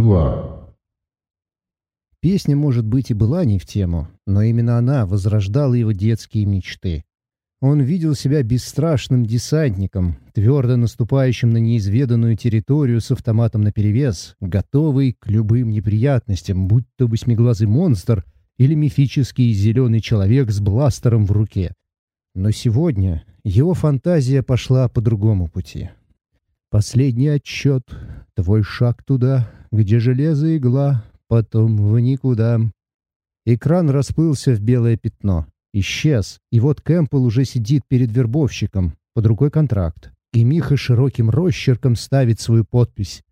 2. Песня, может быть, и была не в тему, но именно она возрождала его детские мечты. Он видел себя бесстрашным десантником, твердо наступающим на неизведанную территорию с автоматом наперевес, готовый к любым неприятностям, будь то восьмиглазый монстр или мифический зеленый человек с бластером в руке. Но сегодня его фантазия пошла по другому пути. Последний отчет, твой шаг туда, где железо игла, потом в никуда. Экран расплылся в белое пятно. Исчез, и вот Кэмпбелл уже сидит перед вербовщиком, под рукой контракт, и Миха широким росчерком ставит свою подпись.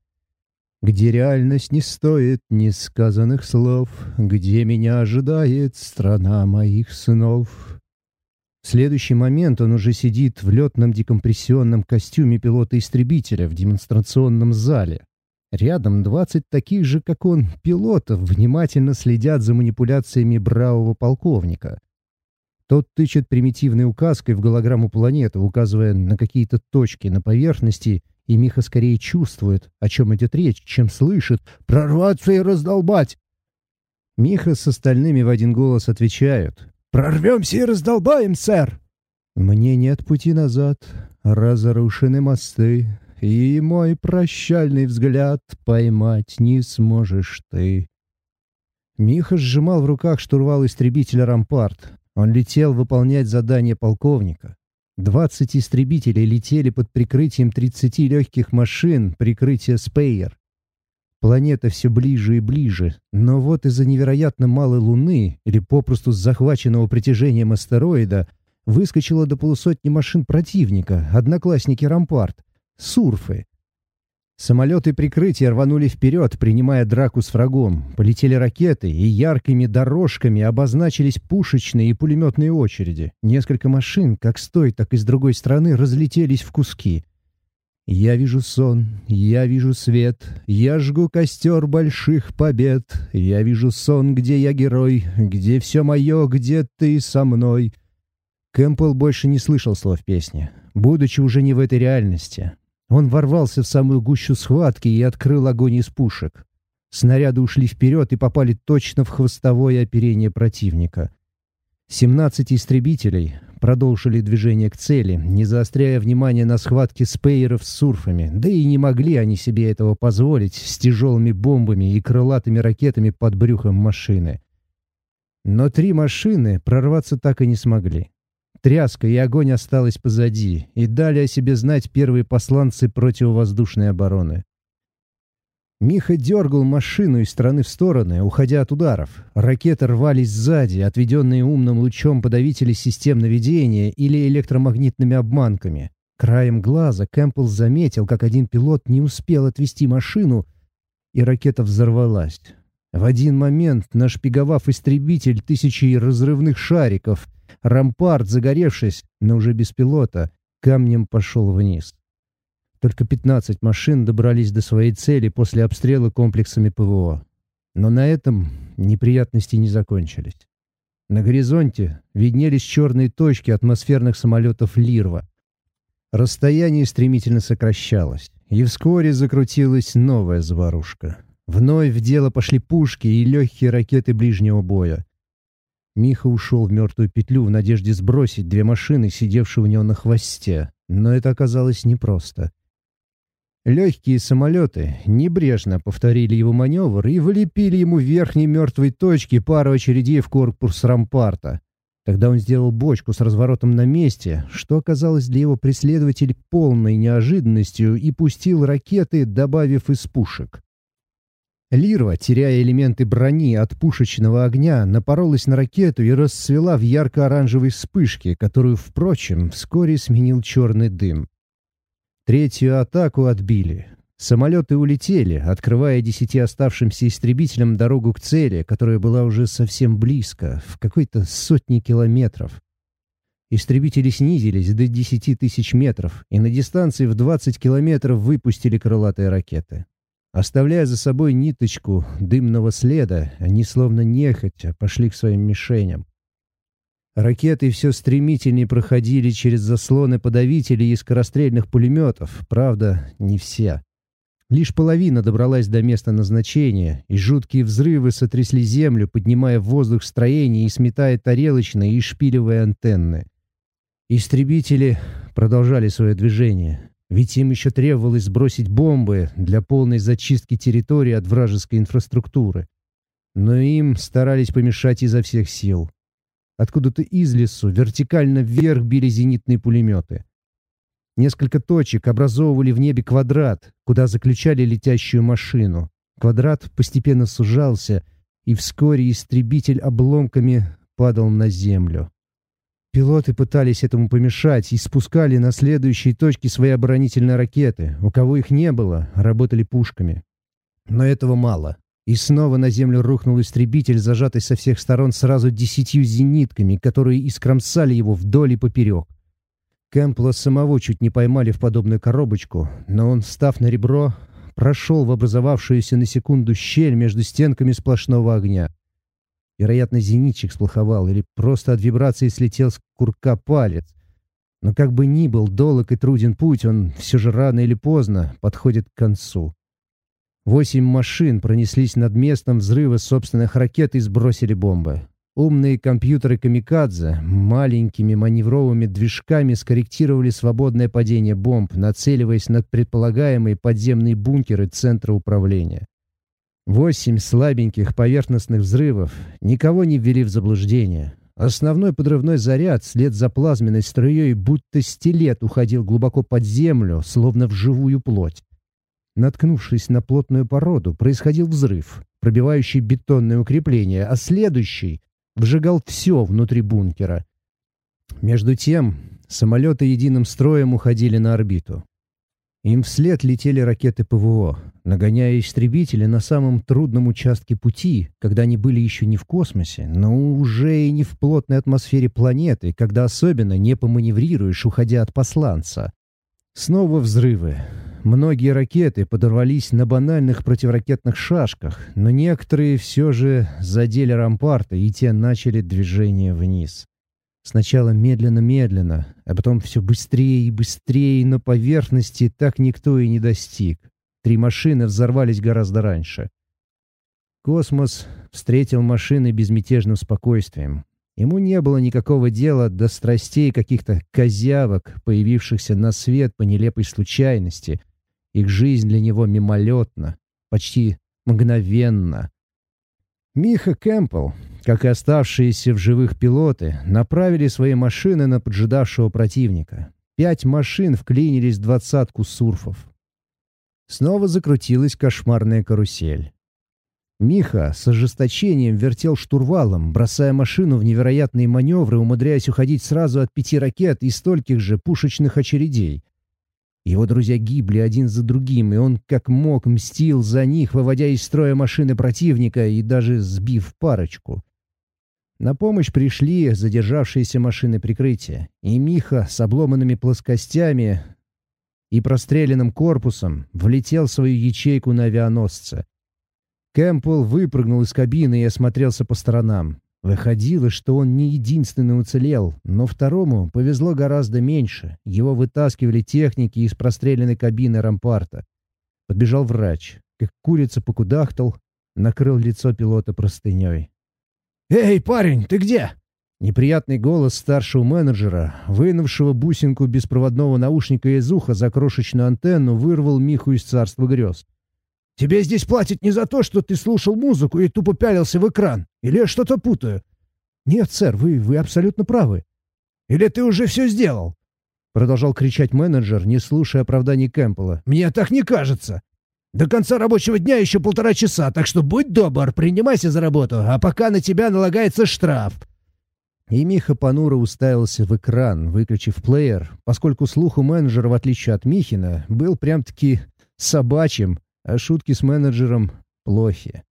«Где реальность не стоит несказанных слов, где меня ожидает страна моих снов». Следующий момент он уже сидит в летном декомпрессионном костюме пилота-истребителя в демонстрационном зале. Рядом 20 таких же, как он, пилотов внимательно следят за манипуляциями бравого полковника. Тот тычет примитивной указкой в голограмму планеты, указывая на какие-то точки на поверхности, и Миха скорее чувствует, о чем идет речь, чем слышит «Прорваться и раздолбать!». Миха с остальными в один голос отвечают Прорвемся и раздолбаем, сэр!» «Мне нет пути назад, разрушены мосты, и мой прощальный взгляд поймать не сможешь ты». Миха сжимал в руках штурвал истребителя «Рампарт». Он летел выполнять задание полковника. Двадцать истребителей летели под прикрытием тридцати легких машин прикрытия «Спейер». Планета все ближе и ближе, но вот из-за невероятно малой Луны, или попросту захваченного притяжением астероида, выскочило до полусотни машин противника, одноклассники «Рампарт», «Сурфы». Самолеты прикрытия рванули вперед, принимая драку с врагом. Полетели ракеты, и яркими дорожками обозначились пушечные и пулеметные очереди. Несколько машин, как с той, так и с другой стороны, разлетелись в куски. Я вижу сон, я вижу свет, я жгу костер больших побед. Я вижу сон, где я герой, где все мое, где ты со мной. Кэмпбелл больше не слышал слов песни, будучи уже не в этой реальности. Он ворвался в самую гущу схватки и открыл огонь из пушек. Снаряды ушли вперед и попали точно в хвостовое оперение противника. Семнадцать истребителей, продолжили движение к цели, не заостряя внимание на схватке спейеров с сурфами, да и не могли они себе этого позволить с тяжелыми бомбами и крылатыми ракетами под брюхом машины. Но три машины прорваться так и не смогли. Тряска и огонь осталось позади, и дали о себе знать первые посланцы противовоздушной обороны. Миха дергал машину из стороны в стороны, уходя от ударов. Ракеты рвались сзади, отведенные умным лучом подавители систем наведения или электромагнитными обманками. Краем глаза Кэмпбелл заметил, как один пилот не успел отвести машину, и ракета взорвалась. В один момент, нашпиговав истребитель тысячи разрывных шариков, рампарт, загоревшись, но уже без пилота, камнем пошел вниз. Только 15 машин добрались до своей цели после обстрела комплексами ПВО. Но на этом неприятности не закончились. На горизонте виднелись черные точки атмосферных самолетов «Лирва». Расстояние стремительно сокращалось, и вскоре закрутилась новая заварушка. Вновь в дело пошли пушки и легкие ракеты ближнего боя. Миха ушел в мертвую петлю в надежде сбросить две машины, сидевшие у него на хвосте. Но это оказалось непросто. Легкие самолеты небрежно повторили его маневр и влепили ему в верхней мертвой точке пару очередей в корпус рампарта. Тогда он сделал бочку с разворотом на месте, что оказалось для его преследователей полной неожиданностью, и пустил ракеты, добавив из пушек. Лирва, теряя элементы брони от пушечного огня, напоролась на ракету и расцвела в ярко-оранжевой вспышке, которую, впрочем, вскоре сменил черный дым. Третью атаку отбили. Самолеты улетели, открывая десяти оставшимся истребителям дорогу к цели, которая была уже совсем близко, в какой-то сотни километров. Истребители снизились до десяти тысяч метров и на дистанции в двадцать километров выпустили крылатые ракеты. Оставляя за собой ниточку дымного следа, они словно нехотя пошли к своим мишеням. Ракеты все стремительнее проходили через заслоны подавителей и скорострельных пулеметов, правда, не все. Лишь половина добралась до места назначения, и жуткие взрывы сотрясли землю, поднимая в воздух строение и сметая тарелочные и шпилевые антенны. Истребители продолжали свое движение, ведь им еще требовалось сбросить бомбы для полной зачистки территории от вражеской инфраструктуры. Но им старались помешать изо всех сил. Откуда-то из лесу вертикально вверх били зенитные пулеметы. Несколько точек образовывали в небе квадрат, куда заключали летящую машину. Квадрат постепенно сужался, и вскоре истребитель обломками падал на землю. Пилоты пытались этому помешать и спускали на следующие точки свои оборонительные ракеты. У кого их не было, работали пушками. Но этого мало. И снова на землю рухнул истребитель, зажатый со всех сторон сразу десятью зенитками, которые искромсали его вдоль и поперек. Кэмпла самого чуть не поймали в подобную коробочку, но он, встав на ребро, прошел в образовавшуюся на секунду щель между стенками сплошного огня. Вероятно, зенитчик сплоховал или просто от вибрации слетел с курка палец. Но как бы ни был долг и труден путь, он все же рано или поздно подходит к концу. Восемь машин пронеслись над местом взрыва собственных ракет и сбросили бомбы. Умные компьютеры «Камикадзе» маленькими маневровыми движками скорректировали свободное падение бомб, нацеливаясь над предполагаемые подземные бункеры центра управления. Восемь слабеньких поверхностных взрывов никого не ввели в заблуждение. Основной подрывной заряд вслед за плазменной струей будто стилет уходил глубоко под землю, словно в живую плоть. Наткнувшись на плотную породу, происходил взрыв, пробивающий бетонное укрепление, а следующий вжигал все внутри бункера. Между тем, самолеты единым строем уходили на орбиту. Им вслед летели ракеты ПВО, нагоняя истребители на самом трудном участке пути, когда они были еще не в космосе, но уже и не в плотной атмосфере планеты, когда особенно не поманеврируешь, уходя от посланца. Снова взрывы. Многие ракеты подорвались на банальных противоракетных шашках, но некоторые все же задели рампарты, и те начали движение вниз. Сначала медленно-медленно, а потом все быстрее и быстрее, на поверхности так никто и не достиг. Три машины взорвались гораздо раньше. Космос встретил машины безмятежным спокойствием. Ему не было никакого дела до страстей каких-то козявок, появившихся на свет по нелепой случайности, их жизнь для него мимолетна, почти мгновенна. Миха Кэмпбелл, как и оставшиеся в живых пилоты, направили свои машины на поджидавшего противника. Пять машин вклинились в двадцатку сурфов. Снова закрутилась кошмарная карусель. Миха с ожесточением вертел штурвалом, бросая машину в невероятные маневры, умудряясь уходить сразу от пяти ракет и стольких же пушечных очередей. Его друзья гибли один за другим, и он как мог мстил за них, выводя из строя машины противника и даже сбив парочку. На помощь пришли задержавшиеся машины прикрытия, и Миха с обломанными плоскостями и простреленным корпусом влетел в свою ячейку на авианосце. Кэмпбелл выпрыгнул из кабины и осмотрелся по сторонам. Выходило, что он не единственный уцелел, но второму повезло гораздо меньше. Его вытаскивали техники из простреленной кабины рампарта. Подбежал врач. Как курица покудахтал, накрыл лицо пилота простыней. «Эй, парень, ты где?» Неприятный голос старшего менеджера, вынувшего бусинку беспроводного наушника из уха за крошечную антенну, вырвал Миху из царства грез. Тебе здесь платят не за то, что ты слушал музыку и тупо пялился в экран. Или я что-то путаю?» «Нет, сэр, вы, вы абсолютно правы». «Или ты уже все сделал?» Продолжал кричать менеджер, не слушая оправданий Кэмпбелла. «Мне так не кажется. До конца рабочего дня еще полтора часа, так что будь добр, принимайся за работу, а пока на тебя налагается штраф». И Миха понуро уставился в экран, выключив плеер, поскольку слух у менеджера, в отличие от Михина, был прям-таки собачьим, а шутки с менеджером плохи.